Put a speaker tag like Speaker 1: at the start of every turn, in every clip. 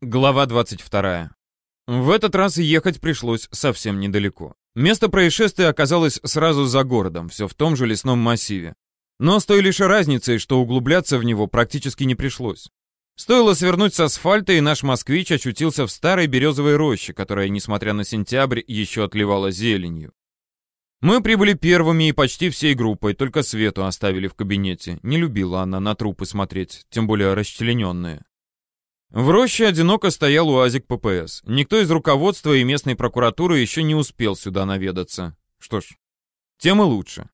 Speaker 1: Глава 22. В этот раз ехать пришлось совсем недалеко. Место происшествия оказалось сразу за городом, все в том же лесном массиве. Но с той лишь разницей, что углубляться в него практически не пришлось. Стоило свернуть с асфальта, и наш москвич очутился в старой березовой роще, которая, несмотря на сентябрь, еще отливала зеленью. Мы прибыли первыми и почти всей группой, только Свету оставили в кабинете. Не любила она на трупы смотреть, тем более расчлененные. В роще одиноко стоял УАЗик ППС. Никто из руководства и местной прокуратуры еще не успел сюда наведаться. Что ж, тем и лучше.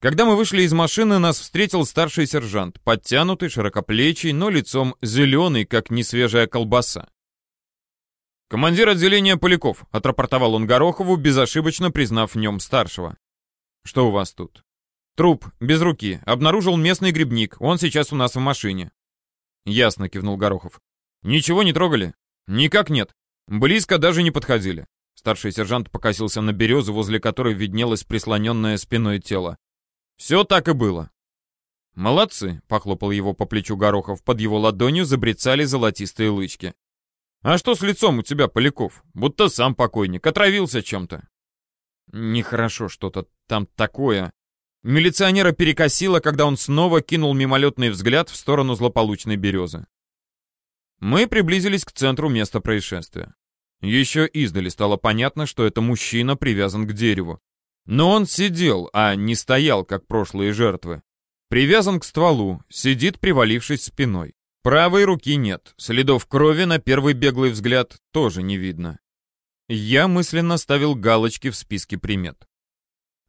Speaker 1: Когда мы вышли из машины, нас встретил старший сержант, подтянутый, широкоплечий, но лицом зеленый, как несвежая колбаса. «Командир отделения Поляков», — отрапортовал он Горохову, безошибочно признав в нем старшего. «Что у вас тут?» «Труп, без руки. Обнаружил местный грибник. Он сейчас у нас в машине». «Ясно», — кивнул Горохов. «Ничего не трогали?» «Никак нет. Близко даже не подходили». Старший сержант покосился на березу, возле которой виднелось прислоненное спиной тело. «Все так и было». «Молодцы», — похлопал его по плечу Горохов, под его ладонью забрецали золотистые лычки. «А что с лицом у тебя, Поляков? Будто сам покойник, отравился чем-то». «Нехорошо что-то там такое». Милиционера перекосило, когда он снова кинул мимолетный взгляд в сторону злополучной березы. Мы приблизились к центру места происшествия. Еще издали стало понятно, что это мужчина привязан к дереву. Но он сидел, а не стоял, как прошлые жертвы. Привязан к стволу, сидит, привалившись спиной. Правой руки нет, следов крови на первый беглый взгляд тоже не видно. Я мысленно ставил галочки в списке примет.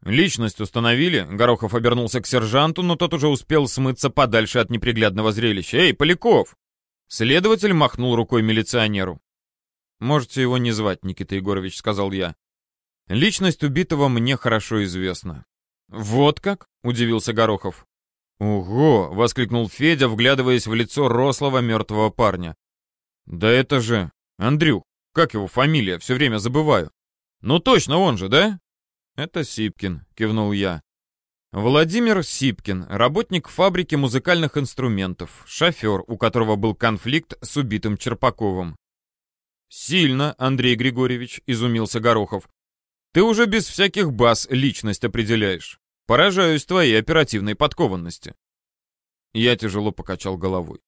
Speaker 1: Личность установили, Горохов обернулся к сержанту, но тот уже успел смыться подальше от неприглядного зрелища. «Эй, Поляков, Следователь махнул рукой милиционеру. «Можете его не звать, Никита Егорович», — сказал я. «Личность убитого мне хорошо известна». «Вот как?» — удивился Горохов. «Ого!» — воскликнул Федя, вглядываясь в лицо рослого мертвого парня. «Да это же... Андрюх, как его фамилия? Все время забываю». «Ну точно он же, да?» «Это Сипкин», — кивнул я. Владимир Сипкин, работник фабрики музыкальных инструментов, шофер, у которого был конфликт с убитым Черпаковым. «Сильно, Андрей Григорьевич», — изумился Горохов. «Ты уже без всяких баз личность определяешь. Поражаюсь твоей оперативной подкованности». Я тяжело покачал головой.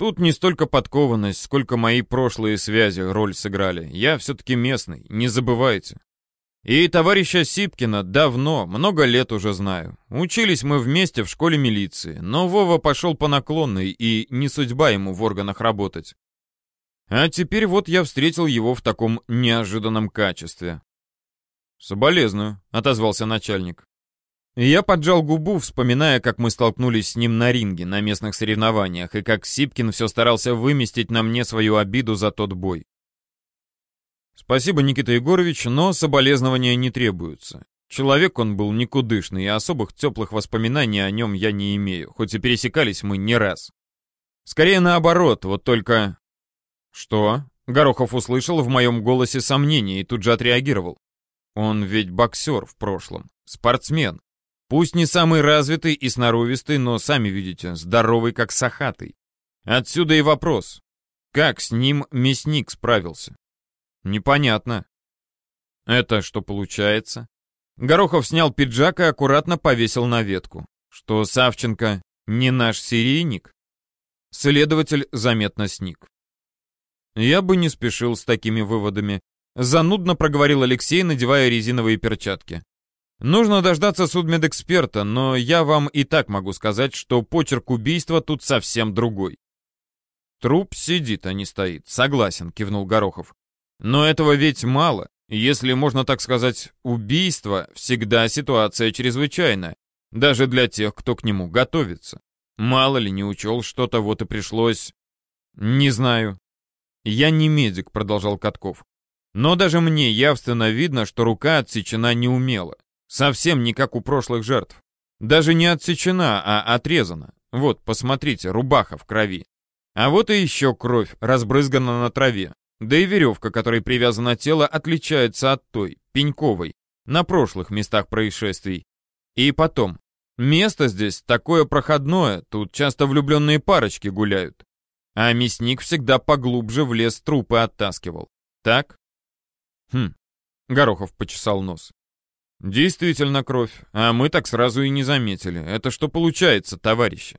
Speaker 1: Тут не столько подкованность, сколько мои прошлые связи роль сыграли. Я все-таки местный, не забывайте. И товарища Сипкина давно, много лет уже знаю. Учились мы вместе в школе милиции, но Вова пошел по наклонной, и не судьба ему в органах работать. А теперь вот я встретил его в таком неожиданном качестве. «Соболезную», — отозвался начальник. Я поджал губу, вспоминая, как мы столкнулись с ним на ринге, на местных соревнованиях, и как Сипкин все старался выместить на мне свою обиду за тот бой. Спасибо, Никита Егорович, но соболезнования не требуются. Человек он был никудышный, и особых теплых воспоминаний о нем я не имею, хоть и пересекались мы не раз. Скорее наоборот, вот только... Что? Горохов услышал в моем голосе сомнение и тут же отреагировал. Он ведь боксер в прошлом, спортсмен. Пусть не самый развитый и сноровистый, но, сами видите, здоровый как сахатый. Отсюда и вопрос. Как с ним мясник справился? Непонятно. Это что получается? Горохов снял пиджак и аккуратно повесил на ветку. Что Савченко не наш серийник? Следователь заметно сник. Я бы не спешил с такими выводами. Занудно проговорил Алексей, надевая резиновые перчатки. Нужно дождаться судмедэксперта, но я вам и так могу сказать, что почерк убийства тут совсем другой. Труп сидит, а не стоит. Согласен, кивнул Горохов. Но этого ведь мало. Если можно так сказать, убийство всегда ситуация чрезвычайная, даже для тех, кто к нему готовится. Мало ли не учел что-то, вот и пришлось... Не знаю. Я не медик, продолжал Катков. Но даже мне явственно видно, что рука отсечена неумело. Совсем не как у прошлых жертв. Даже не отсечена, а отрезана. Вот, посмотрите, рубаха в крови. А вот и еще кровь, разбрызгана на траве. Да и веревка, которой привязано тело, отличается от той, пеньковой, на прошлых местах происшествий. И потом, место здесь такое проходное, тут часто влюбленные парочки гуляют. А мясник всегда поглубже в лес трупы оттаскивал. Так? Хм. Горохов почесал нос. Действительно кровь, а мы так сразу и не заметили. Это что получается, товарищи?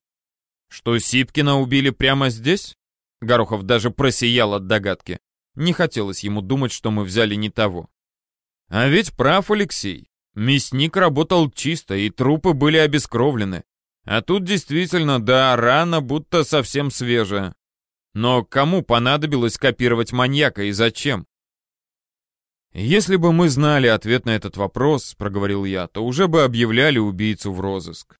Speaker 1: Что Сипкина убили прямо здесь? Горохов даже просиял от догадки. Не хотелось ему думать, что мы взяли не того. А ведь прав Алексей. Мясник работал чисто, и трупы были обескровлены. А тут действительно, да, рана будто совсем свежая. Но кому понадобилось копировать маньяка и зачем? «Если бы мы знали ответ на этот вопрос, — проговорил я, — то уже бы объявляли убийцу в розыск».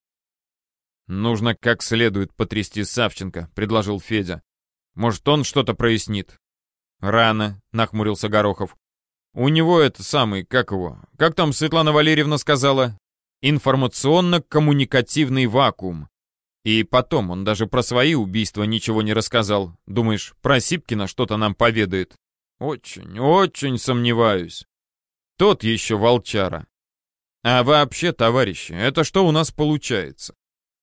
Speaker 1: «Нужно как следует потрясти Савченко», — предложил Федя. «Может, он что-то прояснит?» «Рано», — нахмурился Горохов. «У него это самый, как его, как там Светлана Валерьевна сказала? Информационно-коммуникативный вакуум. И потом, он даже про свои убийства ничего не рассказал. Думаешь, про Сипкина что-то нам поведает?» Очень, очень сомневаюсь. Тот еще волчара. А вообще, товарищи, это что у нас получается?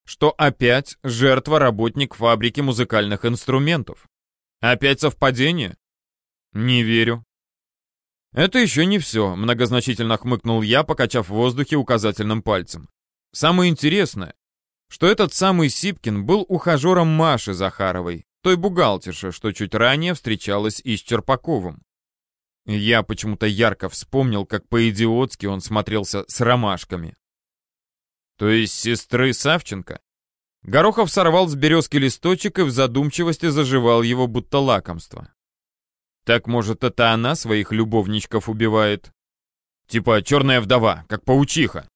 Speaker 1: Что опять жертва работник фабрики музыкальных инструментов? Опять совпадение? Не верю. Это еще не все, многозначительно хмыкнул я, покачав в воздухе указательным пальцем. Самое интересное, что этот самый Сипкин был ухажером Маши Захаровой, той бухгалтерши, что чуть ранее встречалась и с Черпаковым. Я почему-то ярко вспомнил, как по-идиотски он смотрелся с ромашками. То есть сестры Савченко? Горохов сорвал с березки листочек и в задумчивости заживал его будто лакомство. Так, может, это она своих любовничков убивает? Типа черная вдова, как паучиха.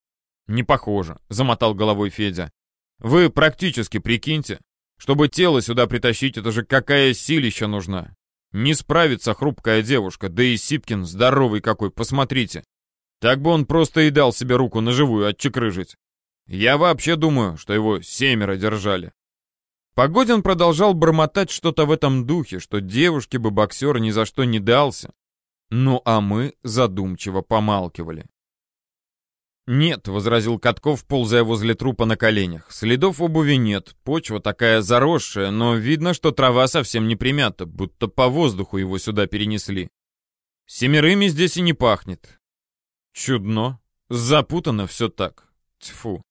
Speaker 1: Не похоже, замотал головой Федя. Вы практически прикиньте, чтобы тело сюда притащить, это же какая силища нужна. Не справится хрупкая девушка, да и Сипкин здоровый какой, посмотрите. Так бы он просто и дал себе руку на живую отчекрыжить. Я вообще думаю, что его семеро держали. Погодин продолжал бормотать что-то в этом духе, что девушке бы боксер ни за что не дался. Ну а мы задумчиво помалкивали. «Нет», — возразил Катков, ползая возле трупа на коленях. «Следов обуви нет, почва такая заросшая, но видно, что трава совсем не примята, будто по воздуху его сюда перенесли. Семерыми здесь и не пахнет». «Чудно. Запутано все так. Тьфу».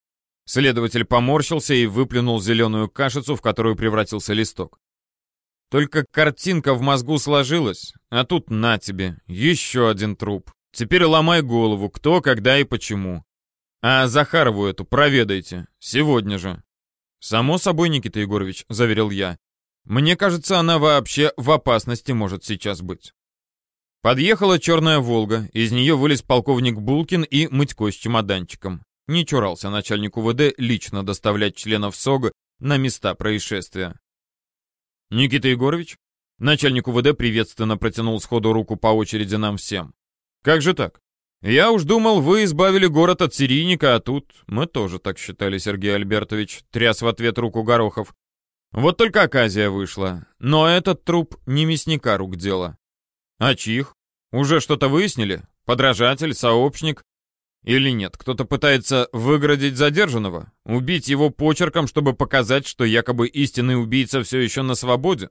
Speaker 1: Следователь поморщился и выплюнул зеленую кашицу, в которую превратился листок. Только картинка в мозгу сложилась, а тут на тебе, еще один труп. Теперь ломай голову, кто, когда и почему. А Захарову эту проведайте. Сегодня же. Само собой, Никита Егорович, заверил я. Мне кажется, она вообще в опасности может сейчас быть. Подъехала черная «Волга», из нее вылез полковник Булкин и Мытько с чемоданчиком. Не чурался начальник УВД лично доставлять членов СОГ на места происшествия. «Никита Егорович?» Начальник УВД приветственно протянул сходу руку по очереди нам всем. Как же так? Я уж думал, вы избавили город от серийника, а тут мы тоже так считали, Сергей Альбертович, тряс в ответ руку Горохов. Вот только оказия вышла. Но этот труп не мясника рук дело. А чьих? Уже что-то выяснили? Подражатель, сообщник? Или нет, кто-то пытается выградить задержанного? Убить его почерком, чтобы показать, что якобы истинный убийца все еще на свободе?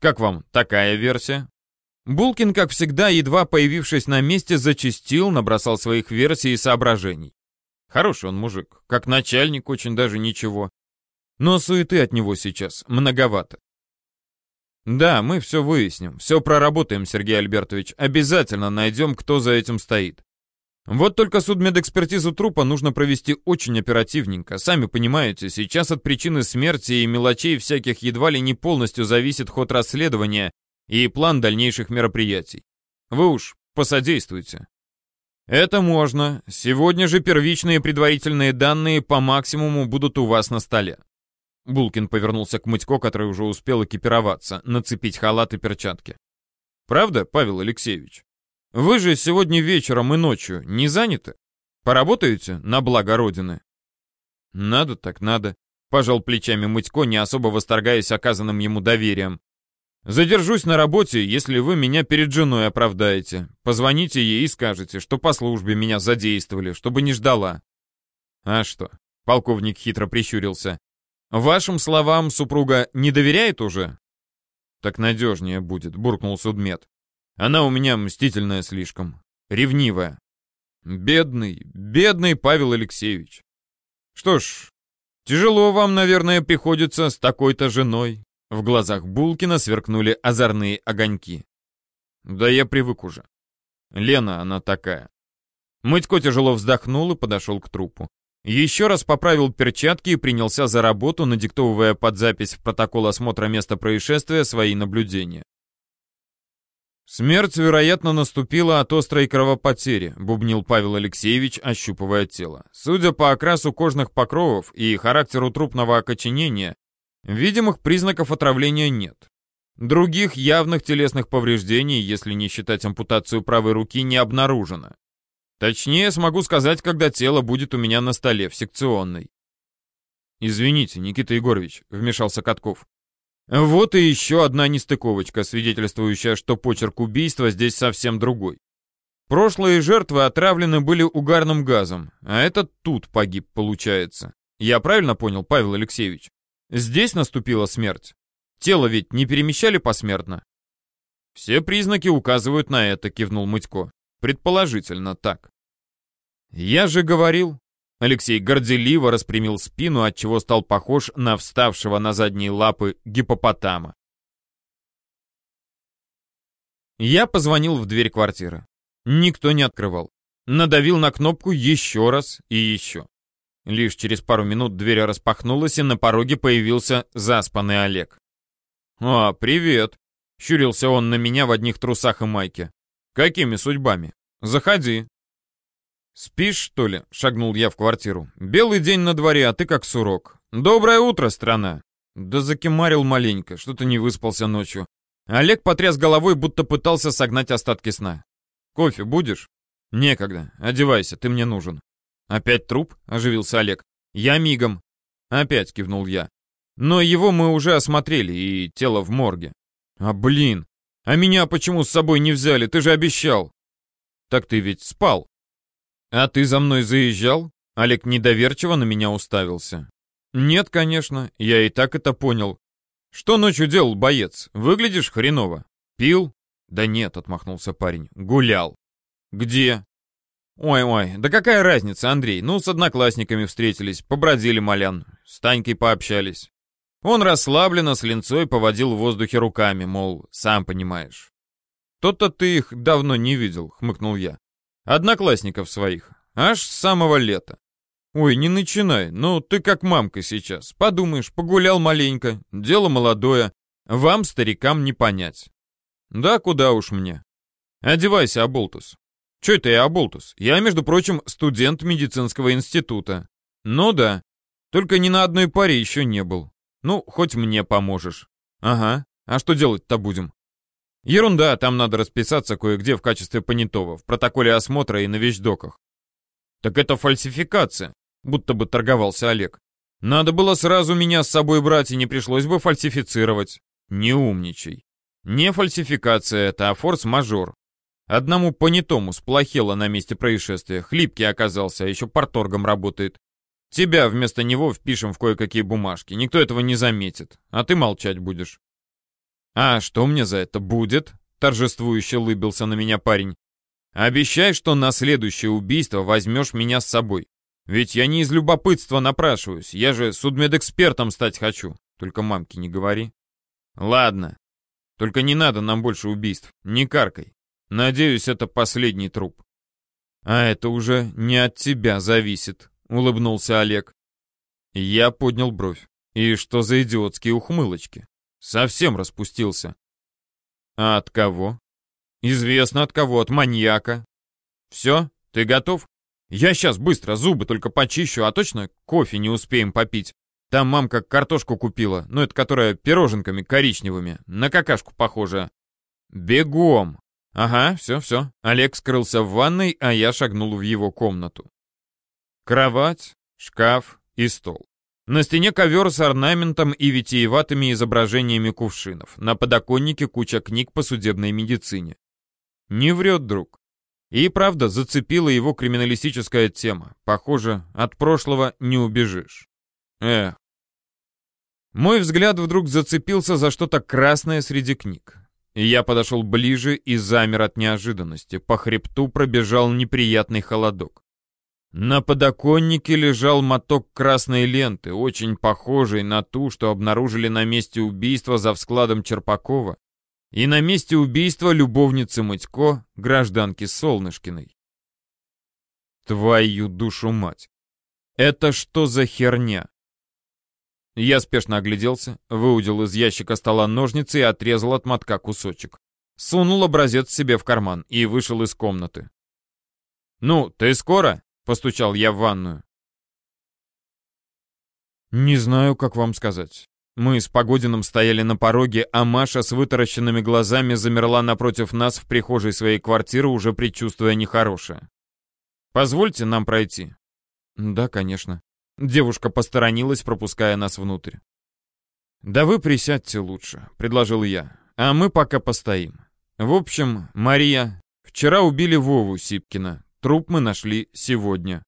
Speaker 1: Как вам такая версия? Булкин, как всегда, едва появившись на месте, зачастил, набросал своих версий и соображений. Хороший он мужик, как начальник очень даже ничего. Но суеты от него сейчас многовато. Да, мы все выясним, все проработаем, Сергей Альбертович. Обязательно найдем, кто за этим стоит. Вот только судмедэкспертизу трупа нужно провести очень оперативненько. Сами понимаете, сейчас от причины смерти и мелочей всяких едва ли не полностью зависит ход расследования и план дальнейших мероприятий. Вы уж посодействуйте. Это можно. Сегодня же первичные предварительные данные по максимуму будут у вас на столе. Булкин повернулся к Мытько, который уже успел экипироваться, нацепить халат и перчатки. Правда, Павел Алексеевич? Вы же сегодня вечером и ночью не заняты? Поработаете на благо Родины? Надо так надо. Пожал плечами Мытько, не особо восторгаясь оказанным ему доверием. Задержусь на работе, если вы меня перед женой оправдаете. Позвоните ей и скажете, что по службе меня задействовали, чтобы не ждала. А что? Полковник хитро прищурился. Вашим словам супруга не доверяет уже? Так надежнее будет, буркнул судмед. Она у меня мстительная слишком, ревнивая. Бедный, бедный Павел Алексеевич. Что ж, тяжело вам, наверное, приходится с такой-то женой. В глазах Булкина сверкнули озорные огоньки. Да я привык уже. Лена она такая. Мытько тяжело вздохнул и подошел к трупу. Еще раз поправил перчатки и принялся за работу, надиктовывая под запись в протокол осмотра места происшествия свои наблюдения. «Смерть, вероятно, наступила от острой кровопотери», — бубнил Павел Алексеевич, ощупывая тело. «Судя по окрасу кожных покровов и характеру трупного окоченения, видимых признаков отравления нет. Других явных телесных повреждений, если не считать ампутацию правой руки, не обнаружено. Точнее, смогу сказать, когда тело будет у меня на столе в секционной». «Извините, Никита Егорович», — вмешался Катков. Вот и еще одна нестыковочка, свидетельствующая, что почерк убийства здесь совсем другой. Прошлые жертвы отравлены были угарным газом, а этот тут погиб, получается. Я правильно понял, Павел Алексеевич? Здесь наступила смерть. Тело ведь не перемещали посмертно? Все признаки указывают на это, кивнул Мытько. Предположительно так. Я же говорил, Алексей горделиво распрямил спину, отчего стал похож на вставшего на задние лапы гипопотама. Я позвонил в дверь квартиры. Никто не открывал. Надавил на кнопку еще раз и еще. Лишь через пару минут дверь распахнулась, и на пороге появился заспанный Олег. «А, привет!» — щурился он на меня в одних трусах и майке. «Какими судьбами? Заходи, «Спишь, что ли?» — шагнул я в квартиру. «Белый день на дворе, а ты как сурок. Доброе утро, страна!» Да закимарил маленько, что-то не выспался ночью. Олег потряс головой, будто пытался согнать остатки сна. «Кофе будешь?» «Некогда. Одевайся, ты мне нужен». «Опять труп?» — оживился Олег. «Я мигом». «Опять», — кивнул я. «Но его мы уже осмотрели, и тело в морге». «А блин! А меня почему с собой не взяли? Ты же обещал!» «Так ты ведь спал!» «А ты за мной заезжал?» Олег недоверчиво на меня уставился. «Нет, конечно, я и так это понял. Что ночью делал боец? Выглядишь хреново. Пил?» «Да нет», — отмахнулся парень. «Гулял». «Где?» «Ой-ой, да какая разница, Андрей? Ну, с одноклассниками встретились, побродили малян, с Танькой пообщались». Он расслабленно с линцой поводил в воздухе руками, мол, сам понимаешь. «То-то ты их давно не видел», — хмыкнул я. Одноклассников своих. Аж с самого лета. Ой, не начинай, ну ты как мамка сейчас. Подумаешь, погулял маленько, дело молодое. Вам, старикам, не понять. Да куда уж мне. Одевайся, Аболтус. Че это я, Аболтус? Я, между прочим, студент медицинского института. Ну да, только ни на одной паре еще не был. Ну, хоть мне поможешь. Ага, а что делать-то будем? Ерунда, там надо расписаться кое-где в качестве понятого, в протоколе осмотра и на вещдоках. Так это фальсификация, будто бы торговался Олег. Надо было сразу меня с собой брать, и не пришлось бы фальсифицировать. Не умничай. Не фальсификация это, а форс-мажор. Одному понятому сплохело на месте происшествия, хлипкий оказался, а еще порторгом работает. Тебя вместо него впишем в кое-какие бумажки, никто этого не заметит, а ты молчать будешь. «А что мне за это будет?» — торжествующе улыбился на меня парень. «Обещай, что на следующее убийство возьмешь меня с собой. Ведь я не из любопытства напрашиваюсь, я же судмедэкспертом стать хочу. Только мамке не говори». «Ладно. Только не надо нам больше убийств. Не каркай. Надеюсь, это последний труп». «А это уже не от тебя зависит», — улыбнулся Олег. Я поднял бровь. «И что за идиотские ухмылочки?» Совсем распустился. А от кого? Известно от кого, от маньяка. Все, ты готов? Я сейчас быстро зубы только почищу, а точно кофе не успеем попить. Там мамка картошку купила, ну это которая пироженками коричневыми, на какашку похожа. Бегом! Ага, все, все. Олег скрылся в ванной, а я шагнул в его комнату. Кровать, шкаф и стол. На стене ковер с орнаментом и витиеватыми изображениями кувшинов. На подоконнике куча книг по судебной медицине. Не врет друг. И правда, зацепила его криминалистическая тема. Похоже, от прошлого не убежишь. Эх, Мой взгляд вдруг зацепился за что-то красное среди книг. Я подошел ближе и замер от неожиданности. По хребту пробежал неприятный холодок. На подоконнике лежал моток красной ленты, очень похожий на ту, что обнаружили на месте убийства за вскладом Черпакова и на месте убийства любовницы Мытько, гражданки Солнышкиной. Твою душу мать! Это что за херня? Я спешно огляделся, выудил из ящика стола ножницы и отрезал от мотка кусочек. Сунул образец себе в карман и вышел из комнаты. «Ну, ты скоро?» Постучал я в ванную. Не знаю, как вам сказать. Мы с Погодиным стояли на пороге, а Маша с вытаращенными глазами замерла напротив нас в прихожей своей квартиры, уже предчувствуя нехорошее. «Позвольте нам пройти». «Да, конечно». Девушка посторонилась, пропуская нас внутрь. «Да вы присядьте лучше», — предложил я. «А мы пока постоим. В общем, Мария, вчера убили Вову Сипкина. Труп мы нашли сегодня».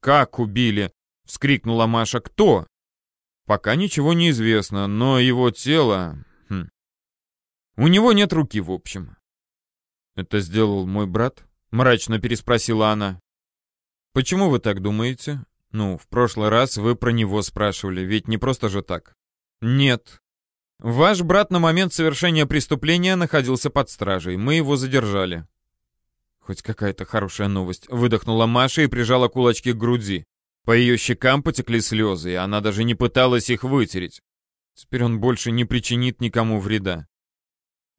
Speaker 1: «Как убили?» — вскрикнула Маша. «Кто?» «Пока ничего не известно, но его тело...» хм. «У него нет руки, в общем». «Это сделал мой брат?» — мрачно переспросила она. «Почему вы так думаете? Ну, в прошлый раз вы про него спрашивали, ведь не просто же так». «Нет. Ваш брат на момент совершения преступления находился под стражей. Мы его задержали». Хоть какая-то хорошая новость. Выдохнула Маша и прижала кулачки к груди. По ее щекам потекли слезы, и она даже не пыталась их вытереть. Теперь он больше не причинит никому вреда.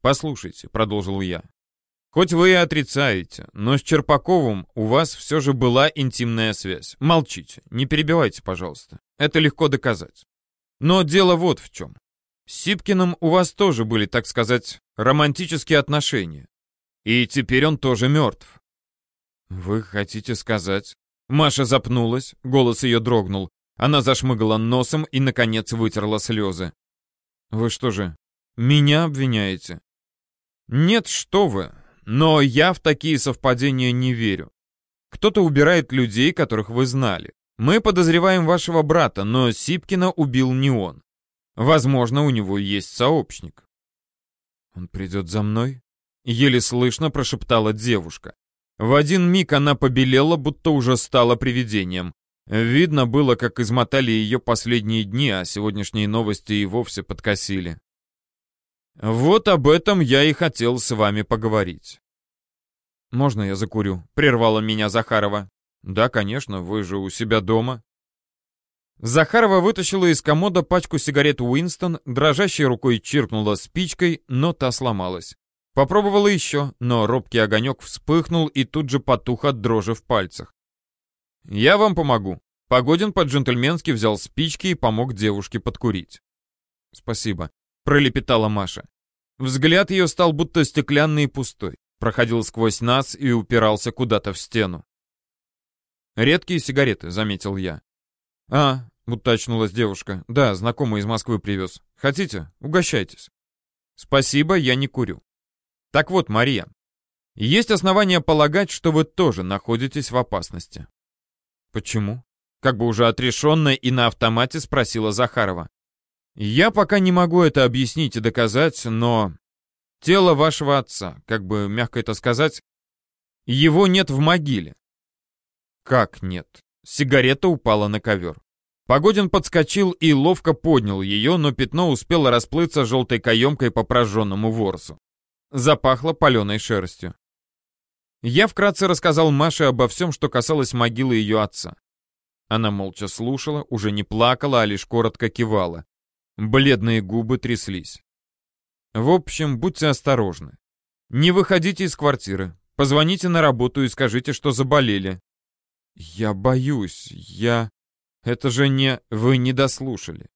Speaker 1: «Послушайте», — продолжил я, — «хоть вы и отрицаете, но с Черпаковым у вас все же была интимная связь. Молчите, не перебивайте, пожалуйста. Это легко доказать. Но дело вот в чем. С Сипкиным у вас тоже были, так сказать, романтические отношения. И теперь он тоже мертв. Вы хотите сказать? Маша запнулась, голос ее дрогнул. Она зашмыгала носом и, наконец, вытерла слезы. Вы что же, меня обвиняете? Нет, что вы. Но я в такие совпадения не верю. Кто-то убирает людей, которых вы знали. Мы подозреваем вашего брата, но Сипкина убил не он. Возможно, у него есть сообщник. Он придет за мной? Еле слышно прошептала девушка. В один миг она побелела, будто уже стала привидением. Видно было, как измотали ее последние дни, а сегодняшние новости и вовсе подкосили. Вот об этом я и хотел с вами поговорить. «Можно я закурю?» — прервала меня Захарова. «Да, конечно, вы же у себя дома». Захарова вытащила из комода пачку сигарет Уинстон, дрожащей рукой чиркнула спичкой, но та сломалась. Попробовала еще, но робкий огонек вспыхнул и тут же потух от дрожи в пальцах. «Я вам помогу». Погодин по-джентльменски взял спички и помог девушке подкурить. «Спасибо», — пролепетала Маша. Взгляд ее стал будто стеклянный и пустой, проходил сквозь нас и упирался куда-то в стену. «Редкие сигареты», — заметил я. «А», — будто очнулась девушка, — «да, знакомый из Москвы привез. Хотите? Угощайтесь». «Спасибо, я не курю». Так вот, Мария, есть основания полагать, что вы тоже находитесь в опасности. Почему? Как бы уже отрешенно и на автомате спросила Захарова. Я пока не могу это объяснить и доказать, но... Тело вашего отца, как бы мягко это сказать, его нет в могиле. Как нет? Сигарета упала на ковер. Погодин подскочил и ловко поднял ее, но пятно успело расплыться желтой каемкой по прожженному ворсу. Запахло паленой шерстью. Я вкратце рассказал Маше обо всем, что касалось могилы ее отца. Она молча слушала, уже не плакала, а лишь коротко кивала. Бледные губы тряслись. В общем, будьте осторожны. Не выходите из квартиры. Позвоните на работу и скажите, что заболели. Я боюсь, я... Это же не... Вы не дослушали.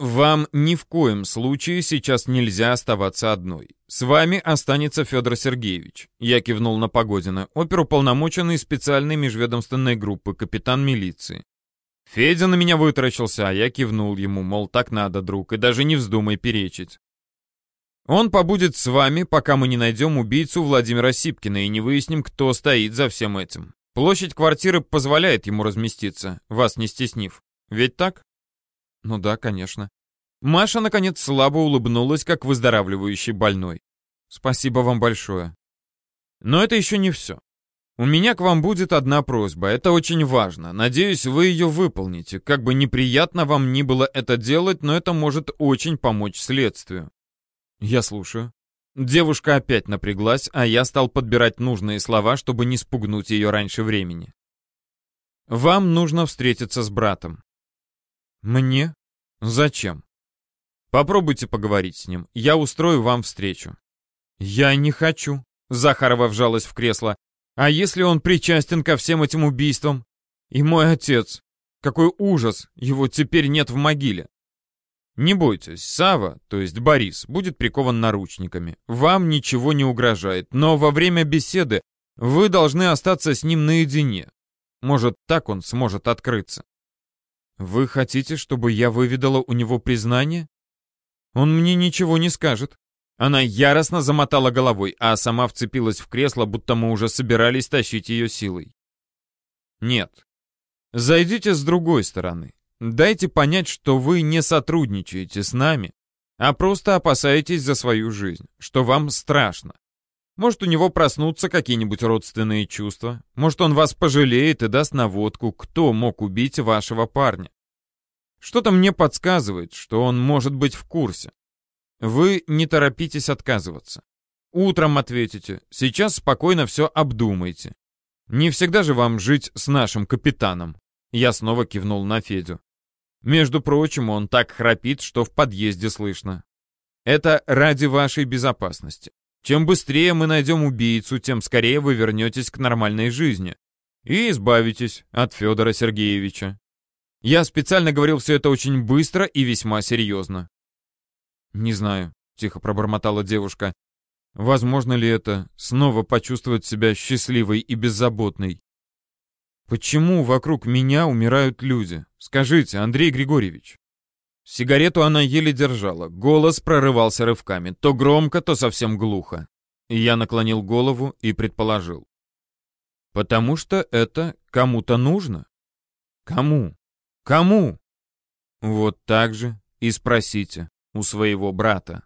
Speaker 1: Вам ни в коем случае сейчас нельзя оставаться одной. С вами останется Федор Сергеевич. Я кивнул на Погодина, оперуполномоченный специальной межведомственной группы, капитан милиции. Федя на меня вытаращился, а я кивнул ему, мол, так надо, друг, и даже не вздумай перечить. Он побудет с вами, пока мы не найдем убийцу Владимира Сипкина и не выясним, кто стоит за всем этим. Площадь квартиры позволяет ему разместиться, вас не стеснив. Ведь так? Ну да, конечно. Маша, наконец, слабо улыбнулась, как выздоравливающий больной. «Спасибо вам большое». Но это еще не все. У меня к вам будет одна просьба, это очень важно. Надеюсь, вы ее выполните. Как бы неприятно вам ни было это делать, но это может очень помочь следствию. Я слушаю. Девушка опять напряглась, а я стал подбирать нужные слова, чтобы не спугнуть ее раньше времени. Вам нужно встретиться с братом. Мне? Зачем? Попробуйте поговорить с ним. Я устрою вам встречу. Я не хочу. Захарова вжалась в кресло. А если он причастен ко всем этим убийствам? И мой отец. Какой ужас, его теперь нет в могиле. Не бойтесь, Сава, то есть Борис, будет прикован наручниками. Вам ничего не угрожает, но во время беседы вы должны остаться с ним наедине. Может, так он сможет открыться. Вы хотите, чтобы я выведала у него признание? Он мне ничего не скажет. Она яростно замотала головой, а сама вцепилась в кресло, будто мы уже собирались тащить ее силой. Нет. Зайдите с другой стороны. Дайте понять, что вы не сотрудничаете с нами, а просто опасаетесь за свою жизнь, что вам страшно. Может, у него проснутся какие-нибудь родственные чувства. Может, он вас пожалеет и даст наводку, кто мог убить вашего парня. Что-то мне подсказывает, что он может быть в курсе. Вы не торопитесь отказываться. Утром ответите, сейчас спокойно все обдумайте. Не всегда же вам жить с нашим капитаном. Я снова кивнул на Федю. Между прочим, он так храпит, что в подъезде слышно. Это ради вашей безопасности. Чем быстрее мы найдем убийцу, тем скорее вы вернетесь к нормальной жизни и избавитесь от Федора Сергеевича. Я специально говорил все это очень быстро и весьма серьезно. «Не знаю», — тихо пробормотала девушка. «Возможно ли это снова почувствовать себя счастливой и беззаботной? Почему вокруг меня умирают люди? Скажите, Андрей Григорьевич». Сигарету она еле держала, голос прорывался рывками, то громко, то совсем глухо. Я наклонил голову и предположил. «Потому что это кому-то нужно». «Кому? Кому?» «Вот так же и спросите у своего брата.